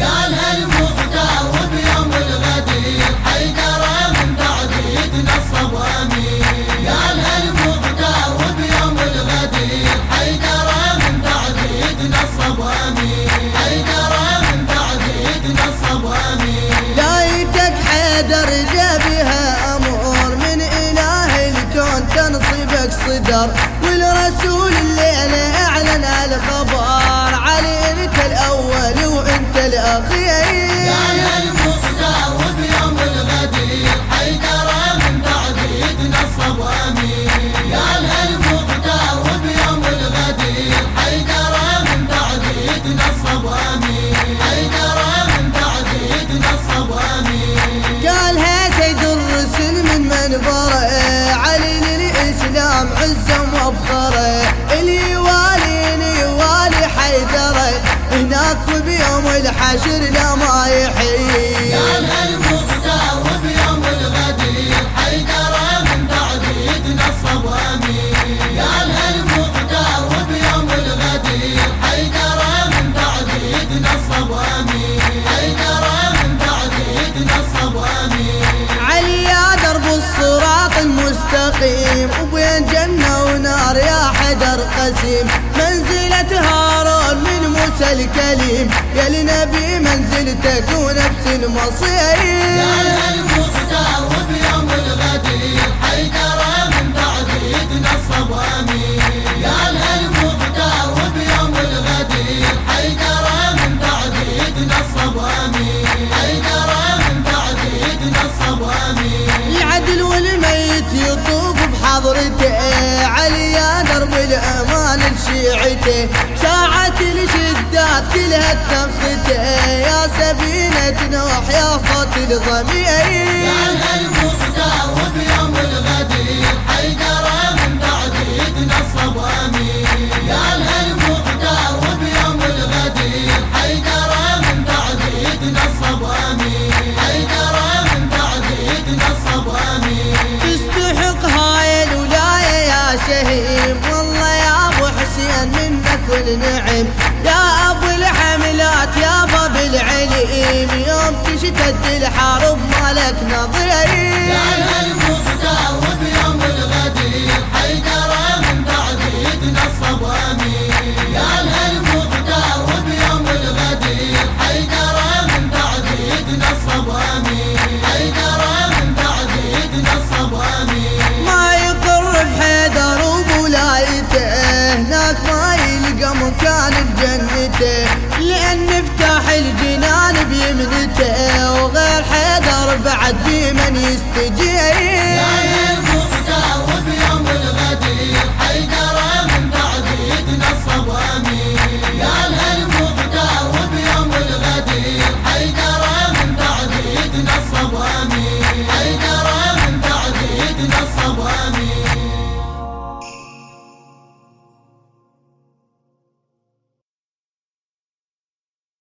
قال المختار وبيوم الغدير حيدر من بعد يتنصب امير قال المختار وبيوم الغدير حيدر من بعد يتنصب امير حيدر من بعد يتنصب امير دايتك حيدر جابها أمور من إله الكون تنصيبك صدر. والرسول الليلة أعلن الخبر. علي انت الأول وأنت الأخير. قال المختار وبيوم الغدير حيدر من بعد يتنصب امير قال المختار وبيوم الغدير حيدر من بعد يتنصب امير حيدر من بعد يتنصب امير قالها سيد الرسل من منبره. هناك بيوم الحشر لا ما يحيي. المختار وبيوم الغدير حيدر من بعد يتنصب امير قال المختار وبيوم الغدير حيدر من بعد يتنصب امير حيدر من بعد يتنصب امير علي يا درب الصراط المستقيم وبين جنة ونار يا حدر قسيم. منزلة هارون من موسى الكليم يا لنبي منزلتك ونفس المصير. قال المختار وبيوم الغدير حيدر من بعد يتنصب امير قال المختار وبيوم الغدير حيدر من بعد يتنصب امير حيدر من بعد يتنصب امير العدل والميت يطوف بحضرته علي يا درب الأمان لشيعته ساعة الشدات كلها تنفته يا سفينة نوح يا صوت الضمير قال المختار وبيوم الغدير حيدر من بعد يتنصب امير قال المختار وبيوم الغدير حيدر من بعد يتنصب امير حيدر من بعد يتنصب امير تستحق هاي الولاية يا شهيم والله يا أبو حسين منك والنعم يا الحملات يا باب العليم يوم تشتد الحرب مالك نظير بمن يستجيب